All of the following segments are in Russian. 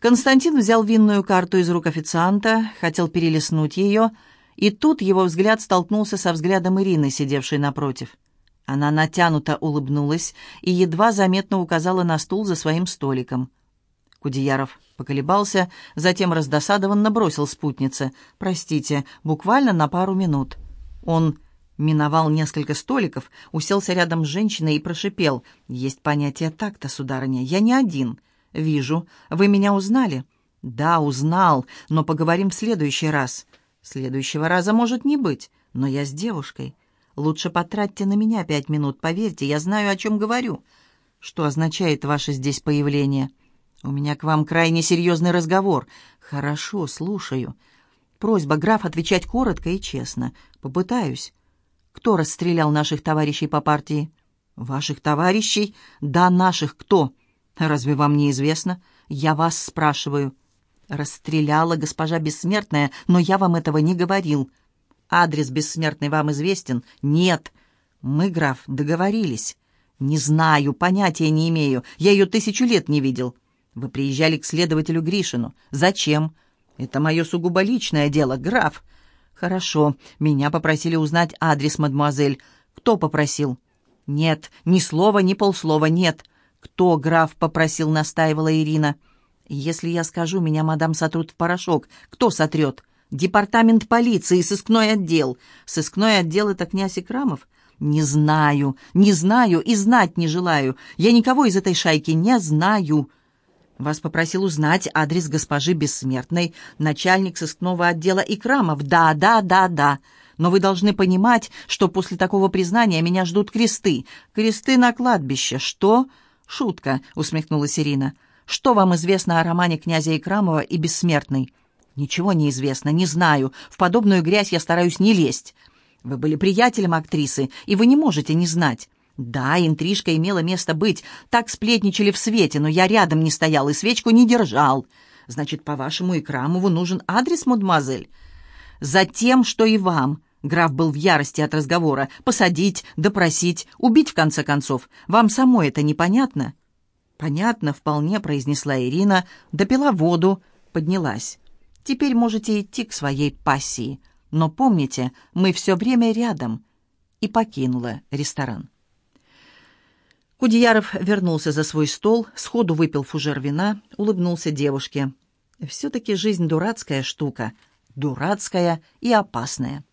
Константин взял винную карту из рук официанта, хотел перелистнуть ее, и тут его взгляд столкнулся со взглядом Ирины, сидевшей напротив. Она натянуто улыбнулась и едва заметно указала на стул за своим столиком. Кудеяров поколебался, затем раздосадованно бросил спутнице. «Простите, буквально на пару минут». Он миновал несколько столиков, уселся рядом с женщиной и прошипел. «Есть понятие такта, сударыня. Я не один. Вижу. Вы меня узнали?» «Да, узнал, но поговорим в следующий раз». «Следующего раза может не быть, но я с девушкой. Лучше потратьте на меня пять минут, поверьте, я знаю, о чем говорю». «Что означает ваше здесь появление?» «У меня к вам крайне серьезный разговор». «Хорошо, слушаю». «Просьба, граф, отвечать коротко и честно. Попытаюсь». «Кто расстрелял наших товарищей по партии?» «Ваших товарищей? Да, наших. Кто?» «Разве вам не известно?» «Я вас спрашиваю». «Расстреляла госпожа Бессмертная, но я вам этого не говорил». «Адрес Бессмертной вам известен?» «Нет». «Мы, граф, договорились». «Не знаю, понятия не имею. Я ее тысячу лет не видел». «Вы приезжали к следователю Гришину. Зачем?» «Это мое сугубо личное дело, граф». «Хорошо. Меня попросили узнать адрес, мадемуазель. Кто попросил?» «Нет, ни слова, ни полслова, нет. «Кто, граф, попросил?» — настаивала Ирина. «Если я скажу, меня мадам сотрут в порошок. Кто сотрет?» «Департамент полиции, сыскной отдел». «Сыскной отдел — это князь Икрамов?» «Не знаю, не знаю и знать не желаю. Я никого из этой шайки не знаю». «Вас попросил узнать адрес госпожи Бессмертной, начальник сыскного отдела Икрамов. Да, да, да, да. Но вы должны понимать, что после такого признания меня ждут кресты. Кресты на кладбище. Что?» «Шутка», — усмехнулась Ирина. «Что вам известно о романе князя Икрамова и Бессмертной?» «Ничего не известно, не знаю. В подобную грязь я стараюсь не лезть. Вы были приятелем актрисы, и вы не можете не знать». «Да, интрижка имела место быть. Так сплетничали в свете, но я рядом не стоял и свечку не держал. Значит, по-вашему, Икрамову нужен адрес, мадемуазель?» «Затем, что и вам. Граф был в ярости от разговора. «Посадить, допросить, убить, в конце концов. Вам самой это непонятно?» «Понятно, вполне», — произнесла Ирина, допила воду, поднялась. «Теперь можете идти к своей пассии. Но помните, мы все время рядом». И покинула ресторан. Кудеяров вернулся за свой стол, сходу выпил фужер вина, улыбнулся девушке. «Все-таки жизнь дурацкая штука. Дурацкая и опасная».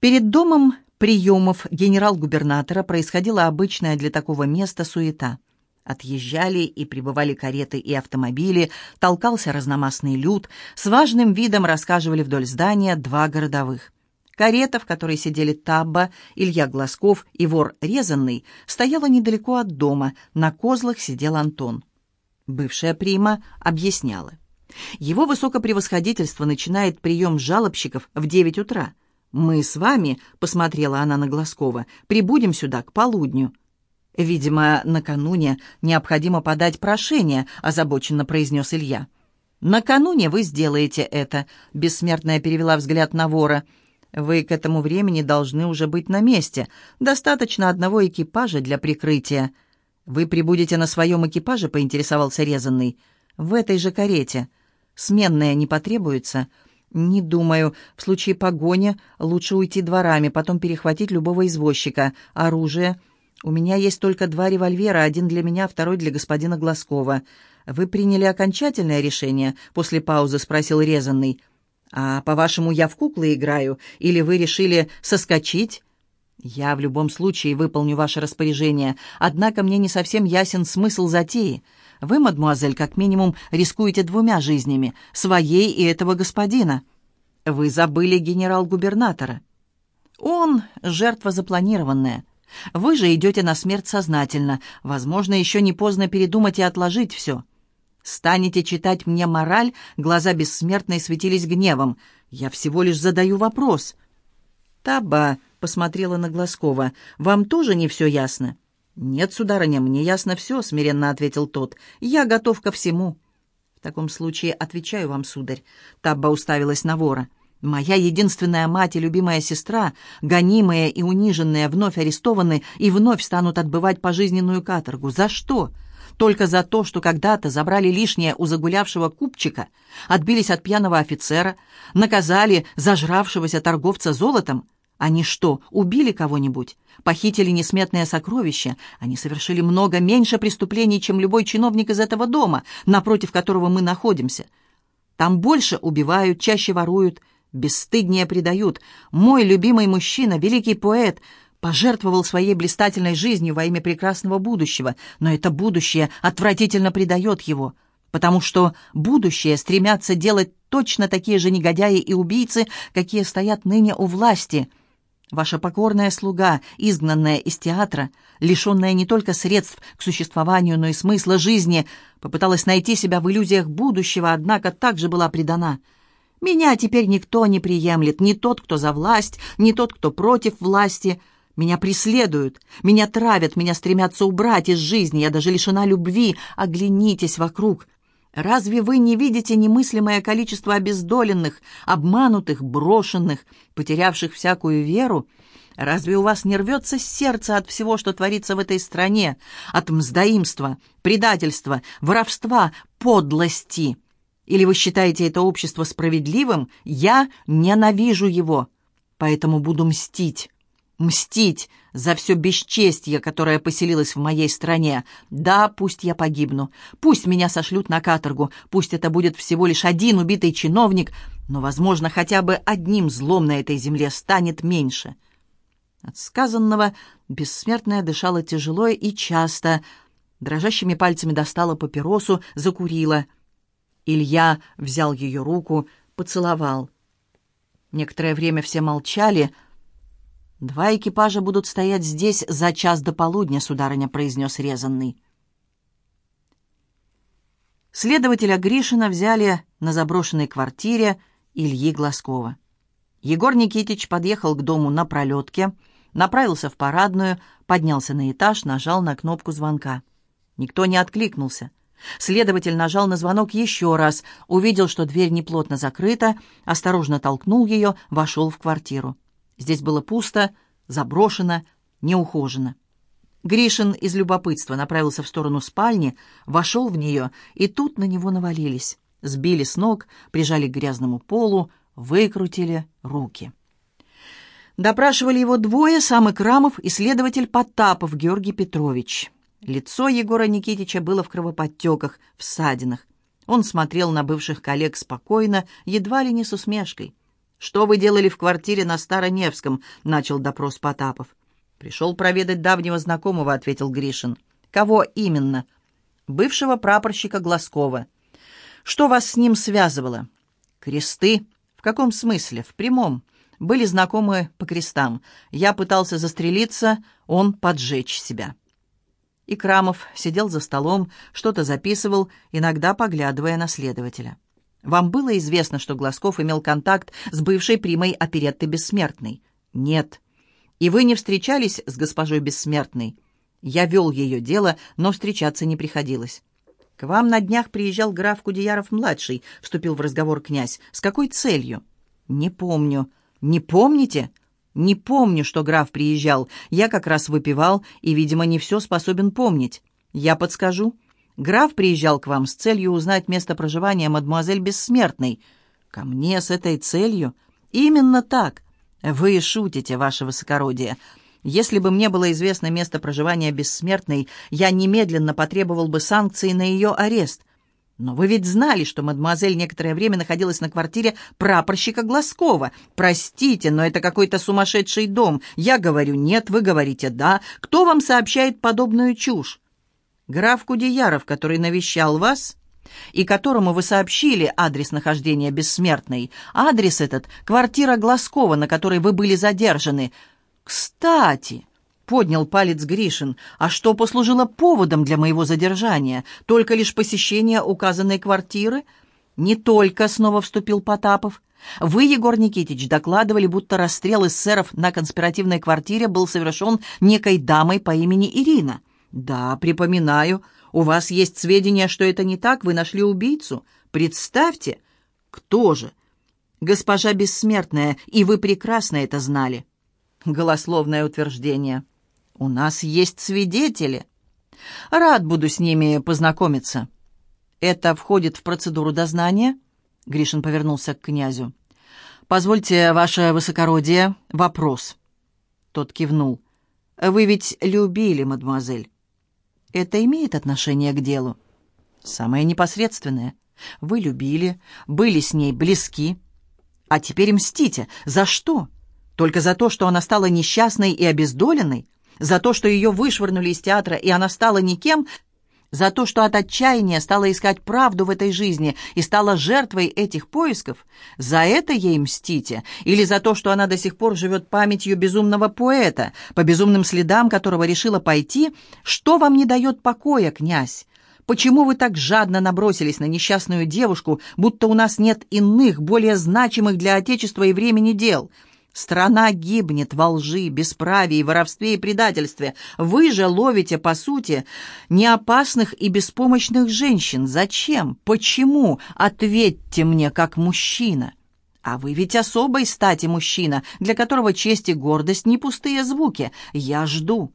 Перед домом приемов генерал-губернатора происходила обычная для такого места суета. Отъезжали и прибывали кареты и автомобили, толкался разномастный люд, с важным видом рассказывали вдоль здания два городовых. Карета, в которой сидели Табба, Илья Глазков и вор Резанный, стояла недалеко от дома, на козлах сидел Антон. Бывшая прима объясняла. Его высокопревосходительство начинает прием жалобщиков в девять утра – «Мы с вами», — посмотрела она на Глазкова, — «прибудем сюда к полудню». «Видимо, накануне необходимо подать прошение», — озабоченно произнес Илья. «Накануне вы сделаете это», — бессмертная перевела взгляд на вора. «Вы к этому времени должны уже быть на месте. Достаточно одного экипажа для прикрытия». «Вы прибудете на своем экипаже?» — поинтересовался резанный. «В этой же карете. Сменная не потребуется?» «Не думаю. В случае погони лучше уйти дворами, потом перехватить любого извозчика. Оружие. У меня есть только два револьвера, один для меня, второй для господина Глазкова. Вы приняли окончательное решение?» — после паузы спросил резанный. «А, по-вашему, я в куклы играю? Или вы решили соскочить?» «Я в любом случае выполню ваше распоряжение, однако мне не совсем ясен смысл затеи. Вы, мадмуазель, как минимум рискуете двумя жизнями, своей и этого господина. Вы забыли генерал-губернатора. Он — жертва запланированная. Вы же идете на смерть сознательно. Возможно, еще не поздно передумать и отложить все. Станете читать мне мораль, глаза бессмертной светились гневом. Я всего лишь задаю вопрос. Таба посмотрела на Глазкова. «Вам тоже не все ясно?» «Нет, сударыня, мне ясно все», — смиренно ответил тот. «Я готов ко всему». «В таком случае отвечаю вам, сударь». Табба уставилась на вора. «Моя единственная мать и любимая сестра, гонимые и униженные, вновь арестованы и вновь станут отбывать пожизненную каторгу. За что? только за то, что когда-то забрали лишнее у загулявшего купчика, отбились от пьяного офицера, наказали зажравшегося торговца золотом? Они что, убили кого-нибудь? Похитили несметные сокровища? Они совершили много меньше преступлений, чем любой чиновник из этого дома, напротив которого мы находимся. Там больше убивают, чаще воруют, бесстыднее предают. Мой любимый мужчина, великий поэт, пожертвовал своей блистательной жизнью во имя прекрасного будущего, но это будущее отвратительно предает его, потому что будущее стремятся делать точно такие же негодяи и убийцы, какие стоят ныне у власти. Ваша покорная слуга, изгнанная из театра, лишенная не только средств к существованию, но и смысла жизни, попыталась найти себя в иллюзиях будущего, однако также была предана — меня теперь никто не приемлет, ни тот, кто за власть, ни тот, кто против власти. Меня преследуют, меня травят, меня стремятся убрать из жизни, я даже лишена любви. Оглянитесь вокруг. Разве вы не видите немыслимое количество обездоленных, обманутых, брошенных, потерявших всякую веру? Разве у вас не рвется сердце от всего, что творится в этой стране, от мздоимства, предательства, воровства, подлости?» Или вы считаете это общество справедливым? Я ненавижу его, поэтому буду мстить. Мстить за все бесчестье, которое поселилось в моей стране. Да, пусть я погибну, пусть меня сошлют на каторгу, пусть это будет всего лишь один убитый чиновник, но, возможно, хотя бы одним злом на этой земле станет меньше. От сказанного бессмертная дышала тяжело и часто, дрожащими пальцами достала папиросу, закурила — Илья взял ее руку, поцеловал. Некоторое время все молчали. «Два экипажа будут стоять здесь за час до полудня», — сударыня произнес резанный. Следователя Гришина взяли на заброшенной квартире Ильи Глазкова. Егор Никитич подъехал к дому на пролетке, направился в парадную, поднялся на этаж, нажал на кнопку звонка. Никто не откликнулся. Следователь нажал на звонок еще раз, увидел, что дверь неплотно закрыта, осторожно толкнул ее, вошел в квартиру. Здесь было пусто, заброшено, неухожено. Гришин из любопытства направился в сторону спальни, вошел в нее, и тут на него навалились. Сбили с ног, прижали к грязному полу, выкрутили руки. Допрашивали его двое, сам Икрамов и следователь Потапов Георгий Петрович. Лицо Егора Никитича было в кровоподтеках, в ссадинах. Он смотрел на бывших коллег спокойно, едва ли не с усмешкой. «Что вы делали в квартире на Староневском?» — начал допрос Потапов. «Пришел проведать давнего знакомого», — ответил Гришин. «Кого именно?» «Бывшего прапорщика Глазкова». «Что вас с ним связывало?» «Кресты». «В каком смысле?» «В прямом. Были знакомы по крестам. Я пытался застрелиться, он поджечь себя». И Крамов сидел за столом, что-то записывал, иногда поглядывая на следователя. «Вам было известно, что Глазков имел контакт с бывшей примой оперетты «Бессмертный»?» «Нет». «И вы не встречались с госпожой Бессмертной?» «Я вел ее дело, но встречаться не приходилось». «К вам на днях приезжал граф Кудеяров-младший», — вступил в разговор князь. «С какой целью?» «Не помню». «Не помните?» Не помню, что граф приезжал. Я как раз выпивал и, видимо, не все способен помнить. Я подскажу. Граф приезжал к вам с целью узнать место проживания мадемуазель Бессмертной. Ко мне с этой целью? Именно так. Вы шутите, ваше высокородие. Если бы мне было известно место проживания Бессмертной, я немедленно потребовал бы санкции на ее арест. «Но вы ведь знали, что мадемуазель некоторое время находилась на квартире прапорщика Глазкова. Простите, но это какой-то сумасшедший дом. Я говорю нет, вы говорите да. Кто вам сообщает подобную чушь?» «Граф Кудеяров, который навещал вас...» и которому вы сообщили адрес нахождения бессмертной. Адрес этот — квартира Глазкова, на которой вы были задержаны. Кстати, Поднял палец Гришин. «А что послужило поводом для моего задержания? Только лишь посещение указанной квартиры?» «Не только», — снова вступил Потапов. «Вы, Егор Никитич, докладывали, будто расстрел эсеров на конспиративной квартире был совершен некой дамой по имени Ирина». «Да, припоминаю. У вас есть сведения, что это не так? Вы нашли убийцу? Представьте!» «Кто же?» «Госпожа Бессмертная, и вы прекрасно это знали». Голословное утверждение. «У нас есть свидетели». «Рад буду с ними познакомиться». «Это входит в процедуру дознания?» Гришин повернулся к князю. «Позвольте, ваше высокородие, вопрос». Тот кивнул. «Вы ведь любили, мадемуазель?» «Это имеет отношение к делу?» «Самое непосредственное. Вы любили, были с ней близки. А теперь мстите. За что? Только за то, что она стала несчастной и обездоленной? За то, что ее вышвырнули из театра, и она стала никем? За то, что от отчаяния стала искать правду в этой жизни и стала жертвой этих поисков? За это ей мстите? Или за то, что она до сих пор живет памятью безумного поэта, по безумным следам которого решила пойти? Что вам не дает покоя, князь? Почему вы так жадно набросились на несчастную девушку, будто у нас нет иных, более значимых для Отечества и времени дел?» Страна гибнет во лжи, бесправии, воровстве и предательстве. Вы же ловите, по сути, неопасных и беспомощных женщин. Зачем? Почему? Ответьте мне, как мужчина. А вы ведь особой стати мужчина, для которого честь и гордость не пустые звуки. Я жду.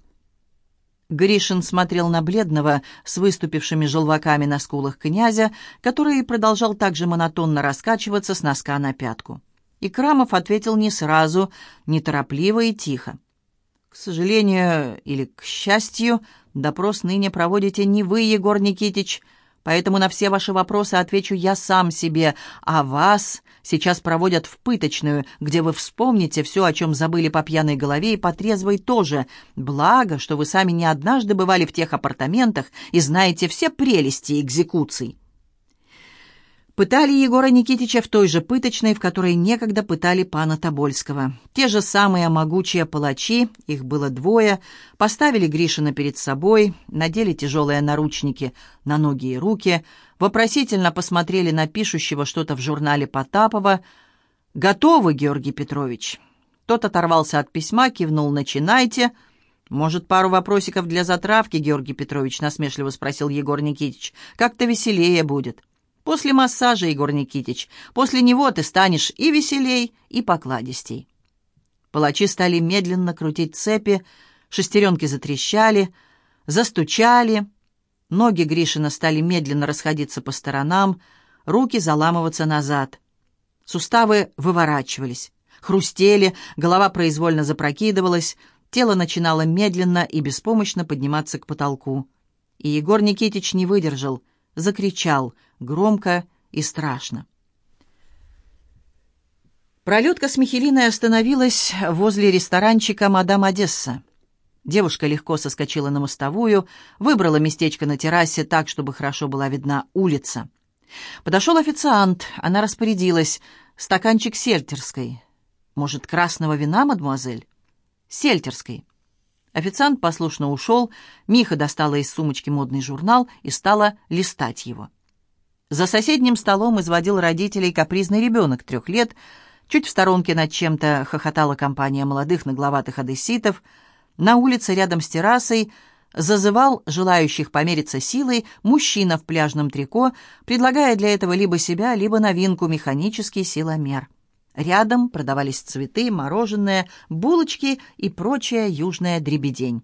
Гришин смотрел на бледного с выступившими желваками на скулах князя, который продолжал также монотонно раскачиваться с носка на пятку. И Крамов ответил не сразу, неторопливо и тихо. «К сожалению или к счастью, допрос ныне проводите не вы, Егор Никитич, поэтому на все ваши вопросы отвечу я сам себе, а вас сейчас проводят в пыточную, где вы вспомните все, о чем забыли по пьяной голове и по трезвой тоже. Благо, что вы сами не однажды бывали в тех апартаментах и знаете все прелести экзекуций». Пытали Егора Никитича в той же пыточной, в которой некогда пытали пана Тобольского. Те же самые могучие палачи, их было двое, поставили Гришина перед собой, надели тяжелые наручники на ноги и руки, вопросительно посмотрели на пишущего что-то в журнале Потапова. «Готовы, Георгий Петрович?» Тот оторвался от письма, кивнул «Начинайте». «Может, пару вопросиков для затравки, Георгий Петрович?» — насмешливо спросил Егор Никитич. «Как-то веселее будет». После массажа, Егор Никитич, после него ты станешь и веселей, и покладистей. Палачи стали медленно крутить цепи, шестеренки затрещали, застучали, ноги Гришина стали медленно расходиться по сторонам, руки заламываться назад. Суставы выворачивались, хрустели, голова произвольно запрокидывалась, тело начинало медленно и беспомощно подниматься к потолку. И Егор Никитич не выдержал, закричал — громко и страшно. Пролетка с Михелиной остановилась возле ресторанчика «Мадам Одесса». Девушка легко соскочила на мостовую, выбрала местечко на террасе так, чтобы хорошо была видна улица. Подошел официант, она распорядилась. «Стаканчик сельтерской». «Может, красного вина, мадемуазель?» «Сельтерской». Официант послушно ушел, Миха достала из сумочки модный журнал и стала листать его. За соседним столом изводил родителей капризный ребенок трех лет. Чуть в сторонке над чем-то хохотала компания молодых нагловатых одесситов. На улице рядом с террасой зазывал желающих помериться силой мужчина в пляжном трико, предлагая для этого либо себя, либо новинку механический силомер. Рядом продавались цветы, мороженое, булочки и прочая южная дребедень.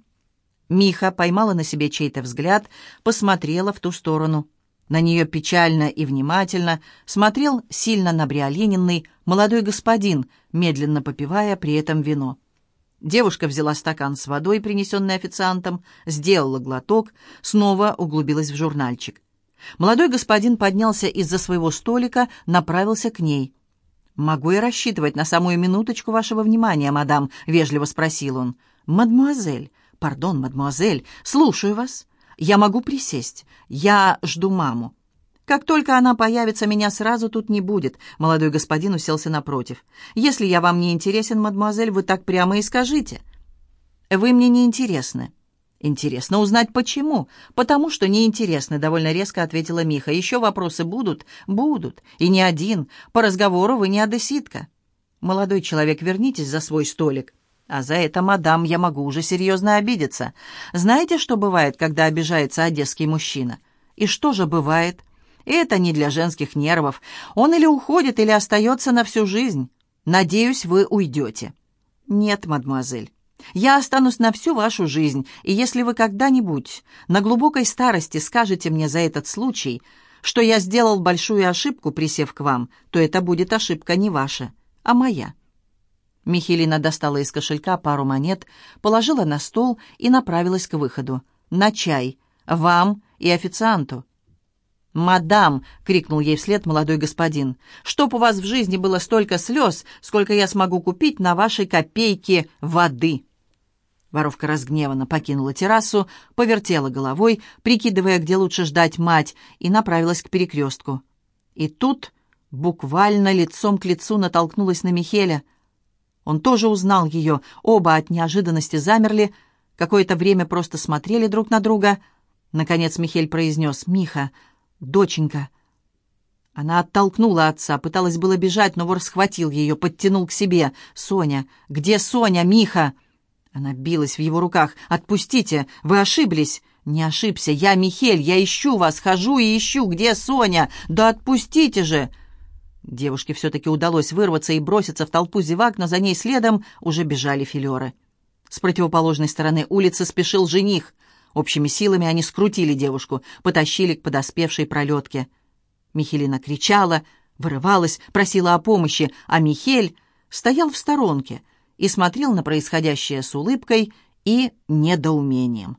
Миха поймала на себе чей-то взгляд, посмотрела в ту сторону. На нее печально и внимательно смотрел сильно набриолиненный молодой господин, медленно попивая при этом вино. Девушка взяла стакан с водой, принесенный официантом, сделала глоток, снова углубилась в журнальчик. Молодой господин поднялся из-за своего столика, направился к ней. «Могу я рассчитывать на самую минуточку вашего внимания, мадам?» — вежливо спросил он. «Мадемуазель, пардон, мадемуазель, слушаю вас». Я могу присесть. Я жду маму. Как только она появится, меня сразу тут не будет. Молодой господин уселся напротив. Если я вам не интересен, мадемуазель, вы так прямо и скажите. Вы мне не интересны. Интересно узнать, почему. Потому что неинтересны, довольно резко ответила Миха. Еще вопросы будут? Будут. И не один. По разговору вы не одесситка. Молодой человек, вернитесь за свой столик. А за это, мадам, я могу уже серьезно обидеться. Знаете, что бывает, когда обижается одесский мужчина? И что же бывает? Это не для женских нервов. Он или уходит, или остается на всю жизнь. Надеюсь, вы уйдете. Нет, мадемуазель. Я останусь на всю вашу жизнь, и если вы когда-нибудь на глубокой старости скажете мне за этот случай, что я сделал большую ошибку, присев к вам, то это будет ошибка не ваша, а моя». Михелина достала из кошелька пару монет, положила на стол и направилась к выходу. «На чай. Вам и официанту». «Мадам!» — крикнул ей вслед молодой господин. «Чтоб у вас в жизни было столько слез, сколько я смогу купить на вашей копейке воды!» Воровка разгневанно покинула террасу, повертела головой, прикидывая, где лучше ждать мать, и направилась к перекрестку. И тут буквально лицом к лицу натолкнулась на Михеля — он тоже узнал ее. Оба от неожиданности замерли. Какое-то время просто смотрели друг на друга. Наконец Михель произнес «Миха, доченька». Она оттолкнула отца, пыталась было бежать, но вор схватил ее, подтянул к себе. «Соня! Где Соня, Миха?» Она билась в его руках. «Отпустите! Вы ошиблись!» «Не ошибся! Я Михель! Я ищу вас! Хожу и ищу! Где Соня? Да отпустите же!» Девушке все-таки удалось вырваться и броситься в толпу зевак, но за ней следом уже бежали филеры. С противоположной стороны улицы спешил жених. Общими силами они скрутили девушку, потащили к подоспевшей пролетке. Михелина кричала, вырывалась, просила о помощи, а Михель стоял в сторонке и смотрел на происходящее с улыбкой и недоумением.